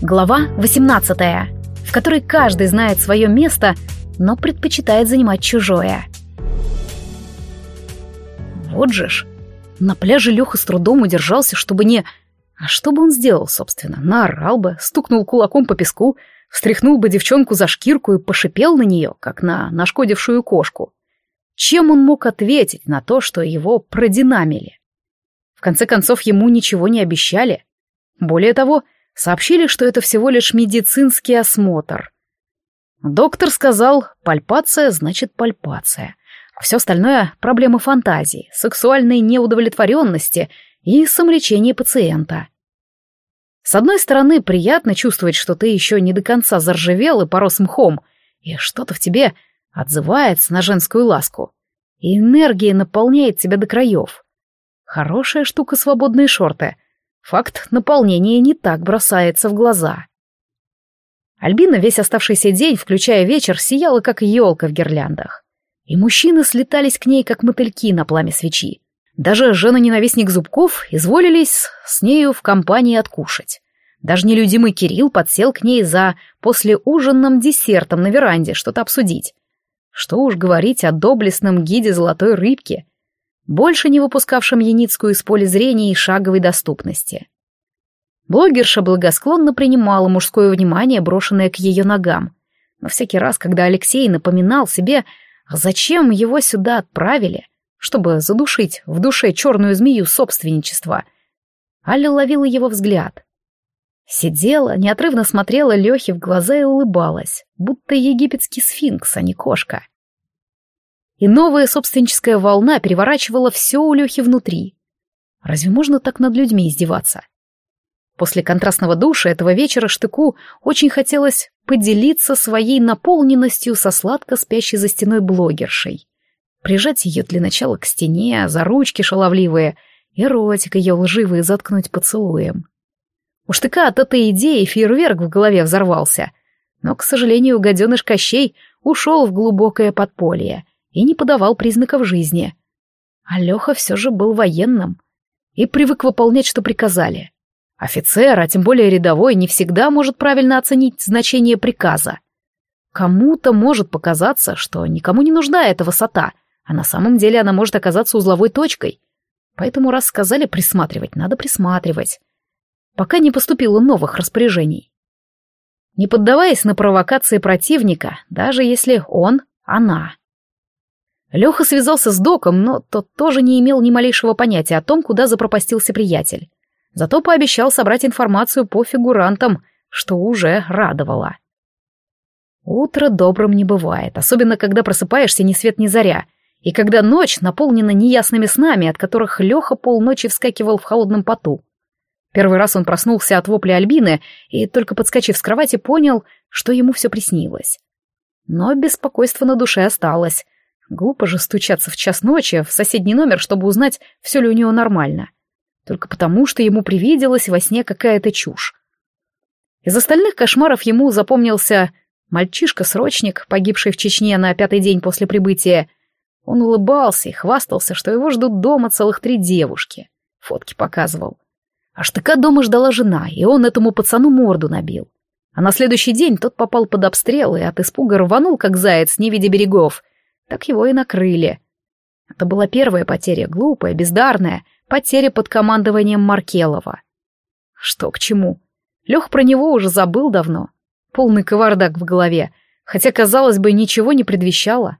Глава 18, в которой каждый знает свое место, но предпочитает занимать чужое. Вот же ж. На пляже Леха с трудом удержался, чтобы не... А что бы он сделал, собственно? Наорал бы, стукнул кулаком по песку, встряхнул бы девчонку за шкирку и пошипел на нее, как на нашкодившую кошку. Чем он мог ответить на то, что его продинамили? В конце концов, ему ничего не обещали. Более того, Сообщили, что это всего лишь медицинский осмотр. Доктор сказал, пальпация значит пальпация. А все остальное — проблемы фантазии, сексуальной неудовлетворенности и самолечения пациента. С одной стороны, приятно чувствовать, что ты еще не до конца заржавел и порос мхом, и что-то в тебе отзывается на женскую ласку. И энергия наполняет тебя до краев. Хорошая штука свободные шорты — Факт наполнения не так бросается в глаза. Альбина весь оставшийся день, включая вечер, сияла, как елка в гирляндах. И мужчины слетались к ней, как мотыльки на пламя свечи. Даже жена-ненавистник Зубков изволились с нею в компании откушать. Даже нелюдимый Кирилл подсел к ней за послеужинным десертом на веранде что-то обсудить. Что уж говорить о доблестном гиде золотой рыбки, больше не выпускавшим Яницкую из поля зрения и шаговой доступности. Блогерша благосклонно принимала мужское внимание, брошенное к ее ногам. Но всякий раз, когда Алексей напоминал себе, зачем его сюда отправили, чтобы задушить в душе черную змею собственничества, Аля ловила его взгляд. Сидела, неотрывно смотрела Лехе в глаза и улыбалась, будто египетский сфинкс, а не кошка и новая собственническая волна переворачивала все у Лехи внутри. Разве можно так над людьми издеваться? После контрастного душа этого вечера Штыку очень хотелось поделиться своей наполненностью со сладко спящей за стеной блогершей. Прижать ее для начала к стене, за ручки шаловливые, и ротик ее лживый заткнуть поцелуем. У Штыка от этой идеи фейерверк в голове взорвался, но, к сожалению, гаденыш Кощей ушел в глубокое подполье, и не подавал признаков жизни. А Леха все же был военным и привык выполнять, что приказали. Офицер, а тем более рядовой, не всегда может правильно оценить значение приказа. Кому-то может показаться, что никому не нужна эта высота, а на самом деле она может оказаться узловой точкой. Поэтому раз сказали присматривать, надо присматривать. Пока не поступило новых распоряжений. Не поддаваясь на провокации противника, даже если он — она. Леха связался с доком, но тот тоже не имел ни малейшего понятия о том, куда запропастился приятель. Зато пообещал собрать информацию по фигурантам, что уже радовало. Утро добрым не бывает, особенно когда просыпаешься ни свет ни заря, и когда ночь наполнена неясными снами, от которых Леха полночи вскакивал в холодном поту. Первый раз он проснулся от вопля Альбины и, только подскочив с кровати, понял, что ему все приснилось. Но беспокойство на душе осталось — Глупо же стучаться в час ночи в соседний номер, чтобы узнать, все ли у него нормально. Только потому, что ему привиделась во сне какая-то чушь. Из остальных кошмаров ему запомнился мальчишка-срочник, погибший в Чечне на пятый день после прибытия. Он улыбался и хвастался, что его ждут дома целых три девушки. Фотки показывал. А штыка дома ждала жена, и он этому пацану морду набил. А на следующий день тот попал под обстрел и от испуга рванул, как заяц, не видя берегов, так его и накрыли. Это была первая потеря, глупая, бездарная, потеря под командованием Маркелова. Что к чему? Лех про него уже забыл давно. Полный кавардак в голове, хотя, казалось бы, ничего не предвещало.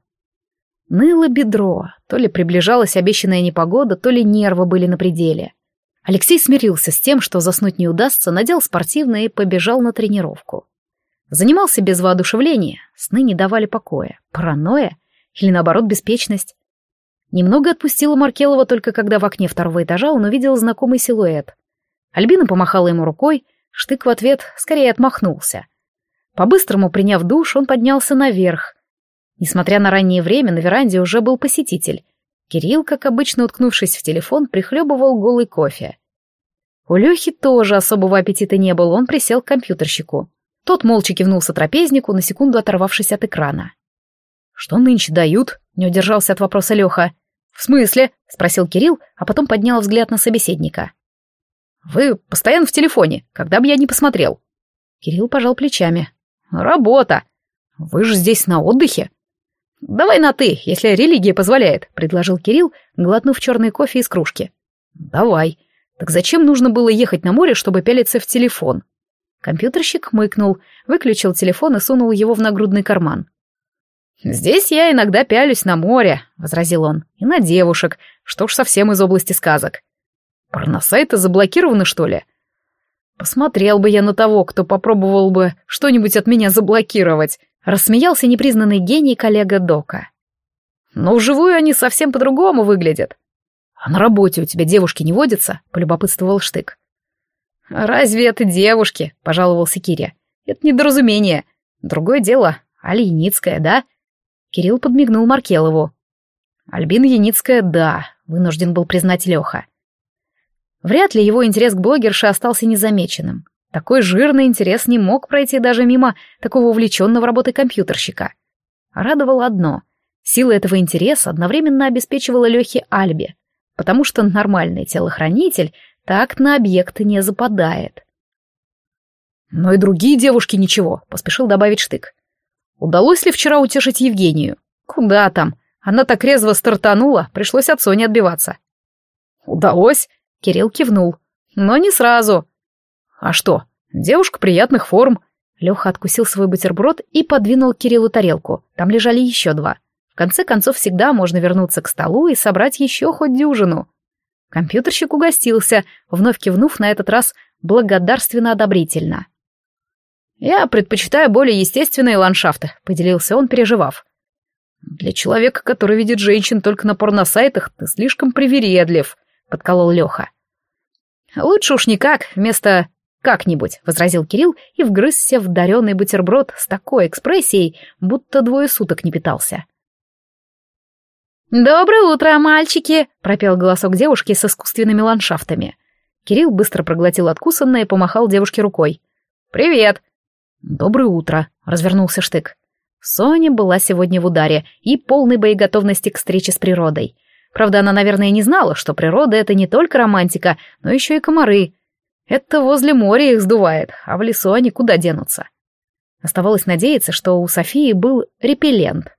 Ныло бедро, то ли приближалась обещанная непогода, то ли нервы были на пределе. Алексей смирился с тем, что заснуть не удастся, надел спортивное и побежал на тренировку. Занимался без воодушевления, сны не давали покоя. Паранойя? Или наоборот, беспечность. Немного отпустила Маркелова только когда в окне второго этажа он увидел знакомый силуэт. Альбина помахала ему рукой, Штык в ответ скорее отмахнулся. По-быстрому приняв душ, он поднялся наверх. Несмотря на раннее время, на веранде уже был посетитель. Кирилл, как обычно уткнувшись в телефон, прихлебывал голый кофе. У Лехи тоже особого аппетита не было, он присел к компьютерщику. Тот молча кивнул сотрапезнику, на секунду оторвавшись от экрана. «Что нынче дают?» — не удержался от вопроса Леха. «В смысле?» — спросил Кирилл, а потом поднял взгляд на собеседника. «Вы постоянно в телефоне, когда бы я не посмотрел». Кирилл пожал плечами. «Работа! Вы же здесь на отдыхе!» «Давай на «ты», если религия позволяет», — предложил Кирилл, глотнув черный кофе из кружки. «Давай. Так зачем нужно было ехать на море, чтобы пялиться в телефон?» Компьютерщик мыкнул, выключил телефон и сунул его в нагрудный карман. «Здесь я иногда пялюсь на море», — возразил он, — «и на девушек, что уж совсем из области сказок». «Порносайты заблокированы, что ли?» «Посмотрел бы я на того, кто попробовал бы что-нибудь от меня заблокировать», — рассмеялся непризнанный гений коллега Дока. «Но вживую они совсем по-другому выглядят». «А на работе у тебя девушки не водятся?» — полюбопытствовал Штык. «Разве это девушки?» — пожаловался Киря. «Это недоразумение. Другое дело, Али Яницкая, да?» Кирилл подмигнул Маркелову. «Альбина Яницкая, да», — вынужден был признать Леха. Вряд ли его интерес к блогерше остался незамеченным. Такой жирный интерес не мог пройти даже мимо такого увлеченного работой компьютерщика. Радовало одно — сила этого интереса одновременно обеспечивала Лехе Альбе, потому что нормальный телохранитель так на объекты не западает. «Но и другие девушки ничего», — поспешил добавить Штык. Удалось ли вчера утешить Евгению? Куда там? Она так резво стартанула, пришлось от Сони отбиваться. Удалось? Кирилл кивнул. Но не сразу. А что? Девушка приятных форм. Леха откусил свой бутерброд и подвинул Кириллу тарелку. Там лежали еще два. В конце концов, всегда можно вернуться к столу и собрать еще хоть дюжину. Компьютерщик угостился, вновь кивнув на этот раз благодарственно-одобрительно. «Я предпочитаю более естественные ландшафты», — поделился он, переживав. «Для человека, который видит женщин только на порносайтах, ты слишком привередлив», — подколол Леха. «Лучше уж никак, вместо «как-нибудь», — возразил Кирилл и вгрызся в даренный бутерброд с такой экспрессией, будто двое суток не питался. «Доброе утро, мальчики!» — пропел голосок девушки с искусственными ландшафтами. Кирилл быстро проглотил откусанное и помахал девушке рукой. «Привет!» «Доброе утро», — развернулся Штык. Соня была сегодня в ударе и полной боеготовности к встрече с природой. Правда, она, наверное, не знала, что природа — это не только романтика, но еще и комары. Это возле моря их сдувает, а в лесу они куда денутся? Оставалось надеяться, что у Софии был репеллент.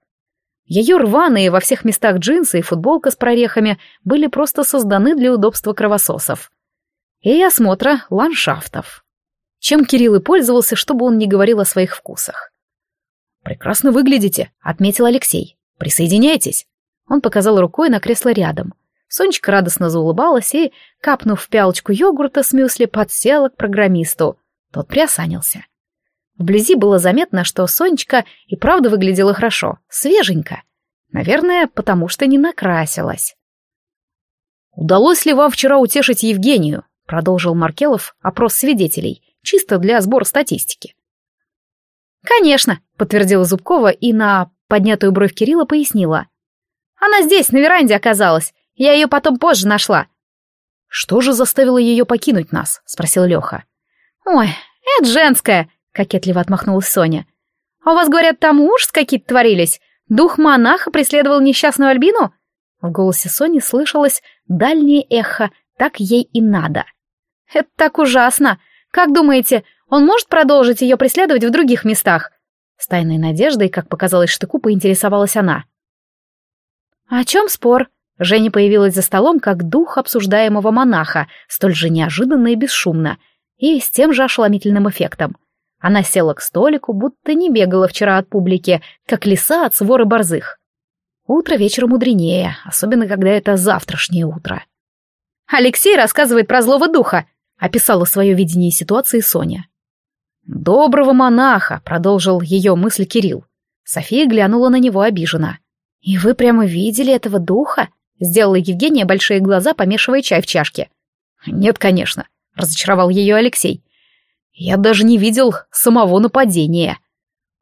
Ее рваные во всех местах джинсы и футболка с прорехами были просто созданы для удобства кровососов. И осмотра ландшафтов чем Кирилл и пользовался, чтобы он не говорил о своих вкусах. «Прекрасно выглядите», — отметил Алексей. «Присоединяйтесь». Он показал рукой на кресло рядом. Сонечка радостно заулыбалась и, капнув в пялочку йогурта с мюсли, подсела к программисту. Тот приосанился. Вблизи было заметно, что Сонечка и правда выглядела хорошо, свеженько. Наверное, потому что не накрасилась. «Удалось ли вам вчера утешить Евгению?» — продолжил Маркелов опрос свидетелей чисто для сбора статистики. «Конечно», — подтвердила Зубкова и на поднятую бровь Кирилла пояснила. «Она здесь, на веранде оказалась. Я ее потом позже нашла». «Что же заставило ее покинуть нас?» — спросил Леха. «Ой, это женская», — кокетливо отмахнулась Соня. «А у вас, говорят, там ужас какие-то творились? Дух монаха преследовал несчастную Альбину?» В голосе Сони слышалось дальнее эхо, так ей и надо. «Это так ужасно! Как думаете, он может продолжить ее преследовать в других местах?» С тайной надеждой, как показалось штыку, поинтересовалась она. «О чем спор?» Женя появилась за столом, как дух обсуждаемого монаха, столь же неожиданно и бесшумно, и с тем же ошеломительным эффектом. Она села к столику, будто не бегала вчера от публики, как лиса от своры борзых. Утро вечера мудренее, особенно когда это завтрашнее утро. «Алексей рассказывает про злого духа», описала свое видение ситуации Соня. «Доброго монаха», — продолжил ее мысль Кирилл. София глянула на него обиженно. «И вы прямо видели этого духа?» — сделала Евгения большие глаза, помешивая чай в чашке. «Нет, конечно», — разочаровал ее Алексей. «Я даже не видел самого нападения».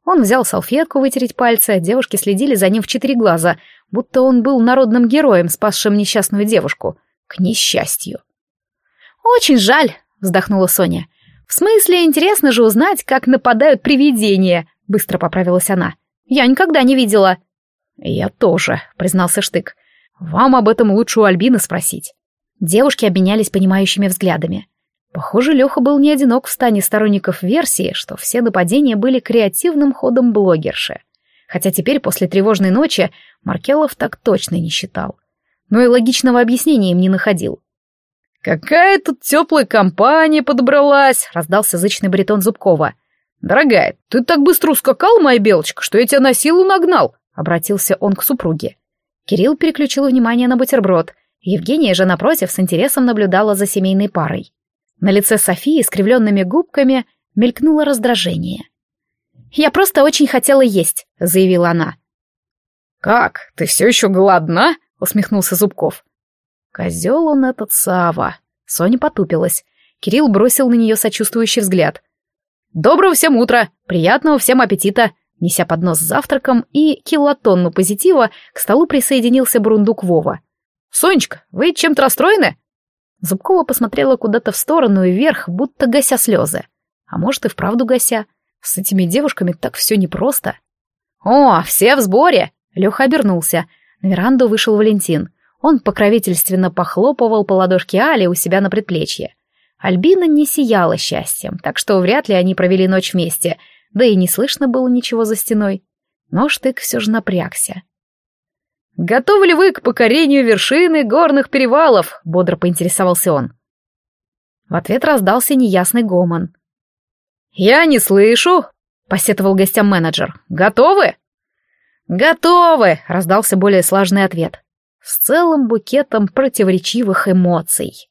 Он взял салфетку вытереть пальцы, девушки следили за ним в четыре глаза, будто он был народным героем, спасшим несчастную девушку. К несчастью. «Очень жаль», — вздохнула Соня. «В смысле, интересно же узнать, как нападают привидения», — быстро поправилась она. «Я никогда не видела». «Я тоже», — признался Штык. «Вам об этом лучше у Альбины спросить». Девушки обменялись понимающими взглядами. Похоже, Леха был не одинок в стане сторонников версии, что все нападения были креативным ходом блогерши. Хотя теперь, после тревожной ночи, Маркелов так точно не считал. Но и логичного объяснения им не находил. «Какая тут теплая компания подобралась!» — раздался зычный баритон Зубкова. «Дорогая, ты так быстро ускакала, моя белочка, что я тебя на силу нагнал!» — обратился он к супруге. Кирилл переключил внимание на бутерброд. Евгения же, напротив, с интересом наблюдала за семейной парой. На лице Софии искривленными губками мелькнуло раздражение. «Я просто очень хотела есть», — заявила она. «Как, ты все еще голодна?» — усмехнулся Зубков. Козел он этот Сава. Соня потупилась. Кирилл бросил на нее сочувствующий взгляд. «Доброго всем утра! Приятного всем аппетита!» Неся поднос с завтраком и килотонну позитива, к столу присоединился бурундук Вова. «Сонечка, вы чем-то расстроены?» Зубкова посмотрела куда-то в сторону и вверх, будто гася слезы. А может и вправду гася. С этими девушками так все непросто. «О, все в сборе!» Леха обернулся. На веранду вышел Валентин. Он покровительственно похлопывал по ладошке Али у себя на предплечье. Альбина не сияла счастьем, так что вряд ли они провели ночь вместе, да и не слышно было ничего за стеной. Но Штык все же напрягся. «Готовы ли вы к покорению вершины горных перевалов?» — бодро поинтересовался он. В ответ раздался неясный гомон. «Я не слышу», — посетовал гостям менеджер. «Готовы?» «Готовы!» — раздался более слаженный ответ. С целым букетом противоречивых эмоций.